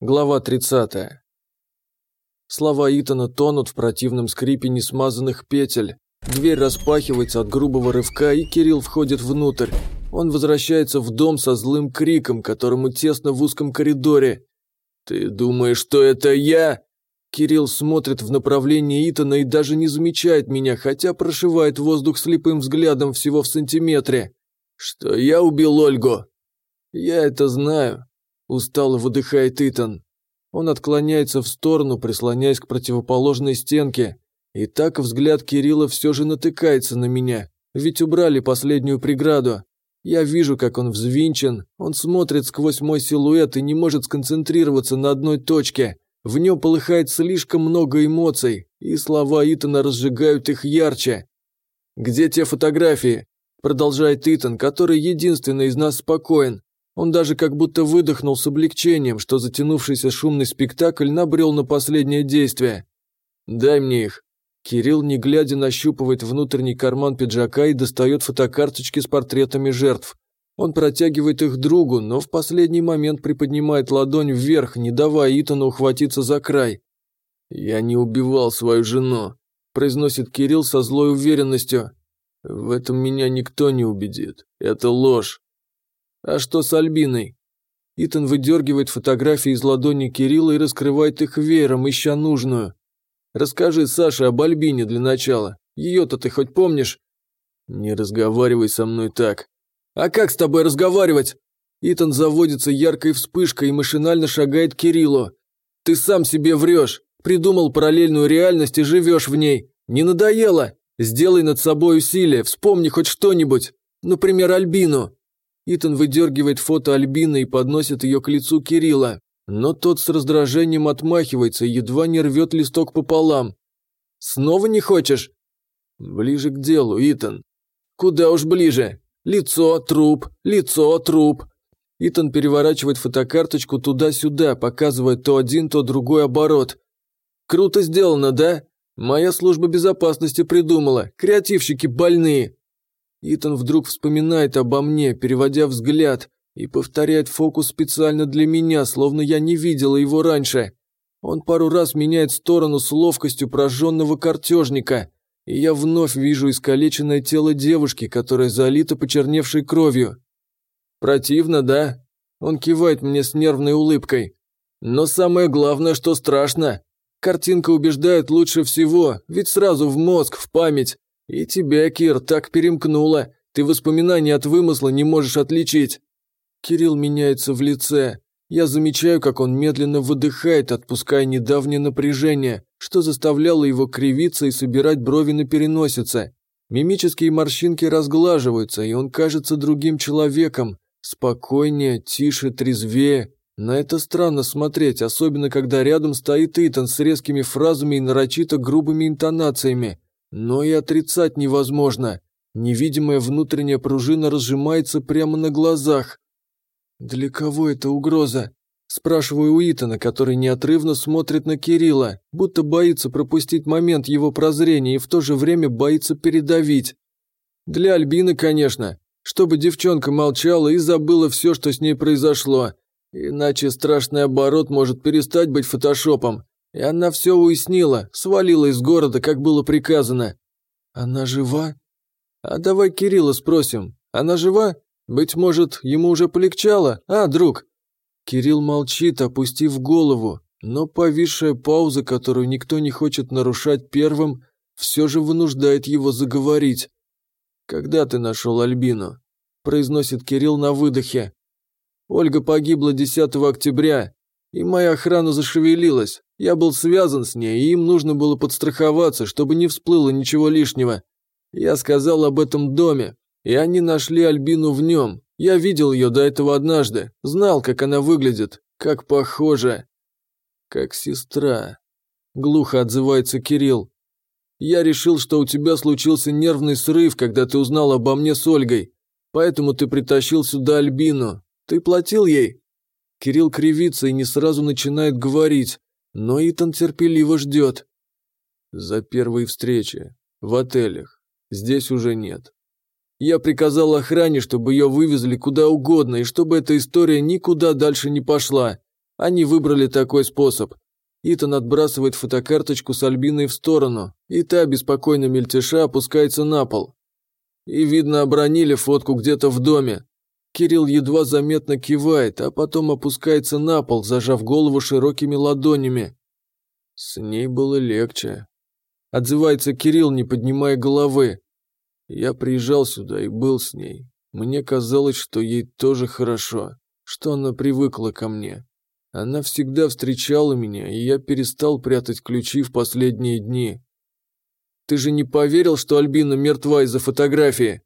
Глава 30. Слова Итана тонут в противном скрипе несмазанных петель. Дверь распахивается от грубого рывка, и Кирилл входит внутрь. Он возвращается в дом со злым криком, которому тесно в узком коридоре. «Ты думаешь, что это я?» Кирилл смотрит в направлении Итана и даже не замечает меня, хотя прошивает воздух слепым взглядом всего в сантиметре. «Что я убил Ольгу?» «Я это знаю. Устало выдыхает Итан. Он отклоняется в сторону, прислоняясь к противоположной стенке. И так взгляд Кирилла все же натыкается на меня. Ведь убрали последнюю преграду. Я вижу, как он взвинчен, он смотрит сквозь мой силуэт и не может сконцентрироваться на одной точке. В нем полыхает слишком много эмоций, и слова Итана разжигают их ярче. «Где те фотографии?» Продолжает Итан, который единственный из нас спокоен. Он даже как будто выдохнул с облегчением, что затянувшийся шумный спектакль набрел на последнее действие. «Дай мне их». Кирилл, не глядя, нащупывает внутренний карман пиджака и достает фотокарточки с портретами жертв. Он протягивает их другу, но в последний момент приподнимает ладонь вверх, не давая Итану ухватиться за край. «Я не убивал свою жену», – произносит Кирилл со злой уверенностью. «В этом меня никто не убедит. Это ложь. А что с Альбиной? Итан выдергивает фотографии из ладони Кирилла и раскрывает их веером, ища нужную. Расскажи Саше об Альбине для начала. Ее-то ты хоть помнишь? Не разговаривай со мной так. А как с тобой разговаривать? Итан заводится яркой вспышкой и машинально шагает к Кириллу. Ты сам себе врешь. Придумал параллельную реальность и живешь в ней. Не надоело? Сделай над собой усилие, вспомни хоть что-нибудь. Например, Альбину. Итан выдергивает фото Альбины и подносит ее к лицу Кирилла, но тот с раздражением отмахивается и едва не рвет листок пополам. «Снова не хочешь?» «Ближе к делу, Итан». «Куда уж ближе? Лицо, труп, лицо, труп». Итан переворачивает фотокарточку туда-сюда, показывая то один, то другой оборот. «Круто сделано, да? Моя служба безопасности придумала. Креативщики больные. Итан вдруг вспоминает обо мне, переводя взгляд, и повторяет фокус специально для меня, словно я не видела его раньше. Он пару раз меняет сторону с ловкостью прожженного картежника, и я вновь вижу искалеченное тело девушки, которая залита почерневшей кровью. Противно, да? Он кивает мне с нервной улыбкой. Но самое главное, что страшно. Картинка убеждает лучше всего, ведь сразу в мозг, в память. «И тебя, Кир, так перемкнуло. Ты воспоминания от вымысла не можешь отличить». Кирилл меняется в лице. Я замечаю, как он медленно выдыхает, отпуская недавнее напряжение, что заставляло его кривиться и собирать брови на переносице. Мимические морщинки разглаживаются, и он кажется другим человеком. Спокойнее, тише, трезвее. На это странно смотреть, особенно когда рядом стоит Итан с резкими фразами и нарочито грубыми интонациями. Но и отрицать невозможно. Невидимая внутренняя пружина разжимается прямо на глазах. «Для кого это угроза?» Спрашиваю у Итана, который неотрывно смотрит на Кирилла, будто боится пропустить момент его прозрения и в то же время боится передавить. Для Альбины, конечно, чтобы девчонка молчала и забыла все, что с ней произошло. Иначе страшный оборот может перестать быть фотошопом, и она все уяснила, свалила из города, как было приказано. Она жива? А давай Кирилла спросим. Она жива? Быть может, ему уже полегчало? А, друг? Кирилл молчит, опустив голову, но повисшая пауза, которую никто не хочет нарушать первым, все же вынуждает его заговорить. «Когда ты нашел Альбину?» – произносит Кирилл на выдохе. «Ольга погибла 10 октября, и моя охрана зашевелилась. Я был связан с ней, и им нужно было подстраховаться, чтобы не всплыло ничего лишнего. Я сказал об этом доме, и они нашли Альбину в нем. Я видел ее до этого однажды, знал, как она выглядит, как похожа. Как сестра. Глухо отзывается Кирилл. Я решил, что у тебя случился нервный срыв, когда ты узнал обо мне с Ольгой. Поэтому ты притащил сюда Альбину. Ты платил ей? Кирилл кривится и не сразу начинает говорить, но Итан терпеливо ждет. За первой встречи. В отелях. Здесь уже нет. Я приказал охране, чтобы ее вывезли куда угодно, и чтобы эта история никуда дальше не пошла. Они выбрали такой способ. Итан отбрасывает фотокарточку с Альбиной в сторону, и та, беспокойно мельтеша, опускается на пол. И, видно, обронили фотку где-то в доме. Кирилл едва заметно кивает, а потом опускается на пол, зажав голову широкими ладонями. С ней было легче. Отзывается Кирилл, не поднимая головы. Я приезжал сюда и был с ней. Мне казалось, что ей тоже хорошо, что она привыкла ко мне. Она всегда встречала меня, и я перестал прятать ключи в последние дни. Ты же не поверил, что Альбина мертва из-за фотографии?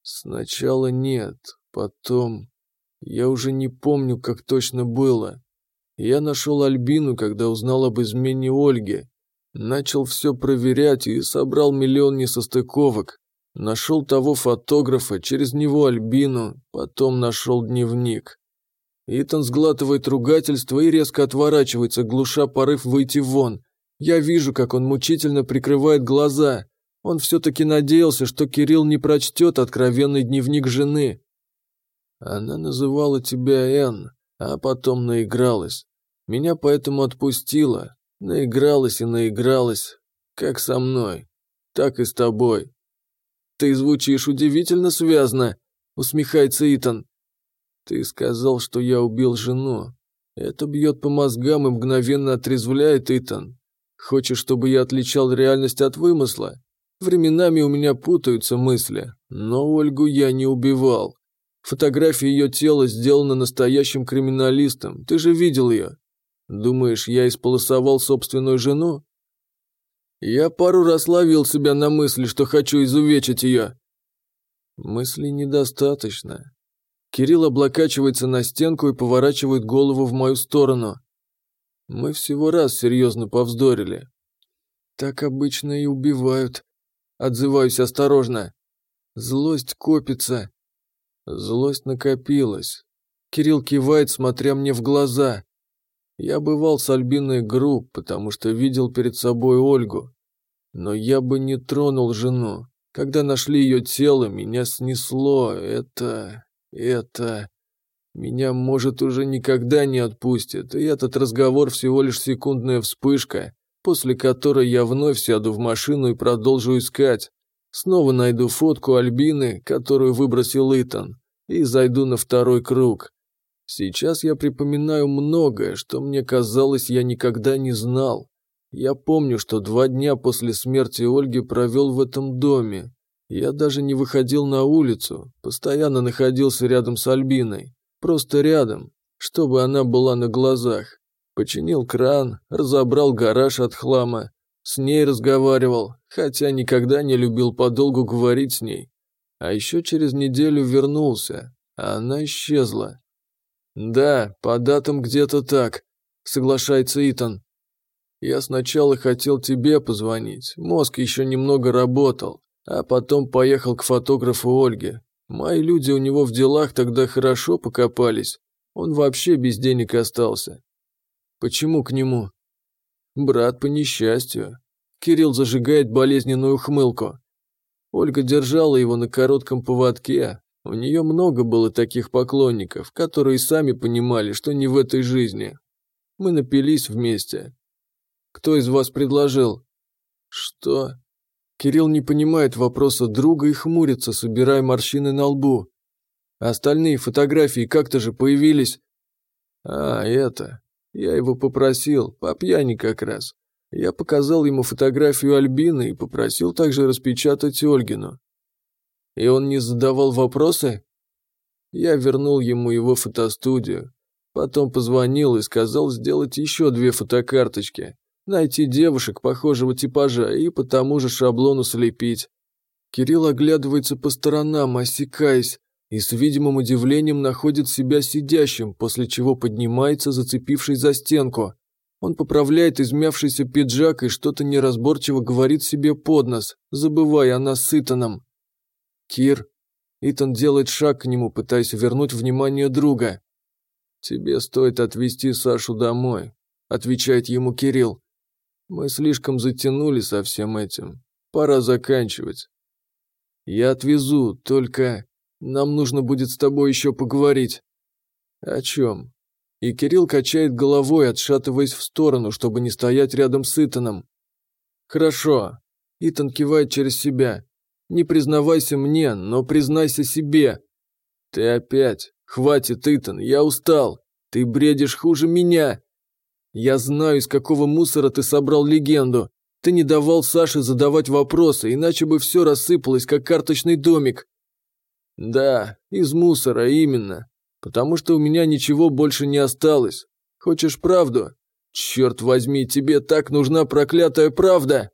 Сначала нет, потом... Я уже не помню, как точно было. Я нашел Альбину, когда узнал об измене Ольги. Начал все проверять и собрал миллион несостыковок. Нашел того фотографа, через него Альбину, потом нашел дневник. Итан сглатывает ругательство и резко отворачивается, глуша порыв выйти вон. Я вижу, как он мучительно прикрывает глаза. Он все-таки надеялся, что Кирилл не прочтет откровенный дневник жены. Она называла тебя Энн, а потом наигралась. Меня поэтому отпустила. Наигралась и наигралась. Как со мной, так и с тобой. «Ты звучишь удивительно связно», — усмехается Итан. «Ты сказал, что я убил жену. Это бьет по мозгам и мгновенно отрезвляет, Итан. Хочешь, чтобы я отличал реальность от вымысла? Временами у меня путаются мысли, но Ольгу я не убивал. Фотография ее тела сделана настоящим криминалистом, ты же видел ее. Думаешь, я исполосовал собственную жену? Я пару раз ловил себя на мысли, что хочу изувечить ее. Мысли недостаточно. Кирилл облокачивается на стенку и поворачивает голову в мою сторону. Мы всего раз серьезно повздорили. Так обычно и убивают. Отзываюсь осторожно. Злость копится. Злость накопилась. Кирилл кивает, смотря мне в глаза. Я бывал с Альбиной груб, потому что видел перед собой Ольгу. Но я бы не тронул жену. Когда нашли ее тело, меня снесло. Это... это... Меня, может, уже никогда не отпустит, и этот разговор всего лишь секундная вспышка, после которой я вновь сяду в машину и продолжу искать. Снова найду фотку Альбины, которую выбросил Итан, и зайду на второй круг. Сейчас я припоминаю многое, что мне казалось, я никогда не знал. Я помню, что два дня после смерти Ольги провел в этом доме. Я даже не выходил на улицу, постоянно находился рядом с Альбиной. Просто рядом, чтобы она была на глазах. Починил кран, разобрал гараж от хлама. С ней разговаривал, хотя никогда не любил подолгу говорить с ней. А еще через неделю вернулся, а она исчезла. «Да, по датам где-то так», — соглашается Итан. «Я сначала хотел тебе позвонить, мозг еще немного работал, а потом поехал к фотографу Ольге. Мои люди у него в делах тогда хорошо покопались, он вообще без денег остался». «Почему к нему?» «Брат по несчастью». Кирилл зажигает болезненную хмылку. Ольга держала его на коротком поводке, у нее много было таких поклонников, которые сами понимали, что не в этой жизни. Мы напились вместе. Кто из вас предложил? Что? Кирилл не понимает вопроса друга и хмурится, собирая морщины на лбу. Остальные фотографии как-то же появились. А, это. Я его попросил, по пьяни как раз. Я показал ему фотографию Альбины и попросил также распечатать Ольгину. И он не задавал вопросы? Я вернул ему его фотостудию. Потом позвонил и сказал сделать еще две фотокарточки. Найти девушек похожего типажа и по тому же шаблону слепить. Кирилл оглядывается по сторонам, осекаясь, и с видимым удивлением находит себя сидящим, после чего поднимается, зацепившись за стенку. Он поправляет измявшийся пиджак и что-то неразборчиво говорит себе под нос, забывая о насытанном. «Кир». Итан делает шаг к нему, пытаясь вернуть внимание друга. «Тебе стоит отвезти Сашу домой», – отвечает ему Кирилл. «Мы слишком затянули со всем этим. Пора заканчивать». «Я отвезу, только нам нужно будет с тобой еще поговорить». «О чем?» И Кирилл качает головой, отшатываясь в сторону, чтобы не стоять рядом с Итаном. «Хорошо». Итан кивает через себя. «Не признавайся мне, но признайся себе». «Ты опять. Хватит, Итан, я устал. Ты бредишь хуже меня. Я знаю, из какого мусора ты собрал легенду. Ты не давал Саше задавать вопросы, иначе бы все рассыпалось, как карточный домик. Да, из мусора именно. Потому что у меня ничего больше не осталось. Хочешь правду? Черт возьми, тебе так нужна проклятая правда.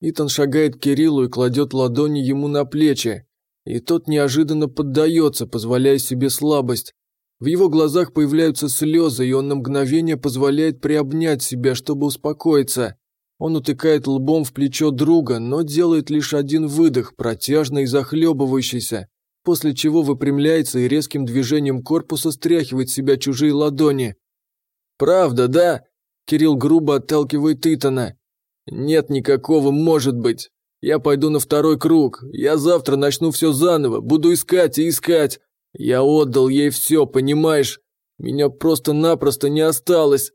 Итан шагает к Кириллу и кладет ладони ему на плечи. И тот неожиданно поддается, позволяя себе слабость. В его глазах появляются слезы, и он на мгновение позволяет приобнять себя, чтобы успокоиться. Он утыкает лбом в плечо друга, но делает лишь один выдох, протяжный и захлебывающийся, после чего выпрямляется и резким движением корпуса стряхивает с себя чужие ладони. «Правда, да?» Кирилл грубо отталкивает Итана. «Нет никакого «может быть». Я пойду на второй круг. Я завтра начну все заново, буду искать и искать. Я отдал ей все, понимаешь? Меня просто-напросто не осталось.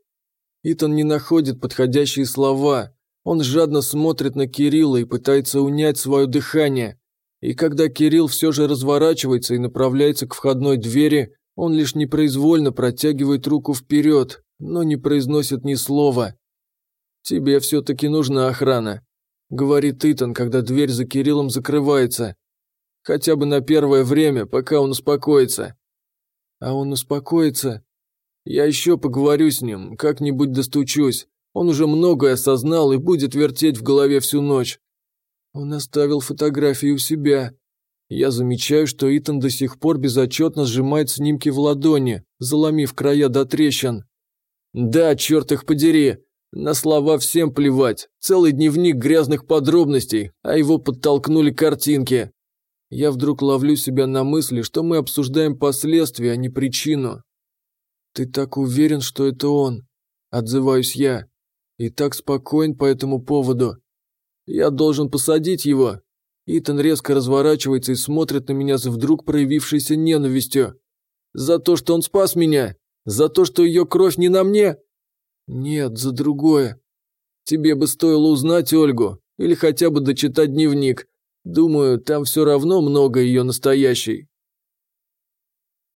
Итан не находит подходящие слова. Он жадно смотрит на Кирилла и пытается унять свое дыхание. И когда Кирилл все же разворачивается и направляется к входной двери, он лишь непроизвольно протягивает руку вперед, но не произносит ни слова. «Тебе все-таки нужна охрана», — говорит Итан, когда дверь за Кириллом закрывается. Хотя бы на первое время, пока он успокоится. А он успокоится? Я еще поговорю с ним, как-нибудь достучусь. Он уже многое осознал и будет вертеть в голове всю ночь. Он оставил фотографию у себя. Я замечаю, что Итан до сих пор безотчетно сжимает снимки в ладони, заломив края до трещин. Да, черт их подери. На слова всем плевать. Целый дневник грязных подробностей, а его подтолкнули картинки. Я вдруг ловлю себя на мысли, что мы обсуждаем последствия, а не причину. «Ты так уверен, что это он?» – отзываюсь я. И так спокоен по этому поводу. Я должен посадить его. Итан резко разворачивается и смотрит на меня с вдруг проявившейся ненавистью. За то, что он спас меня? За то, что ее кровь не на мне? Нет, за другое. Тебе бы стоило узнать Ольгу или хотя бы дочитать дневник. Думаю, там все равно много ее настоящей.